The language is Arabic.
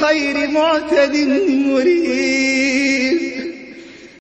خير معتد مريب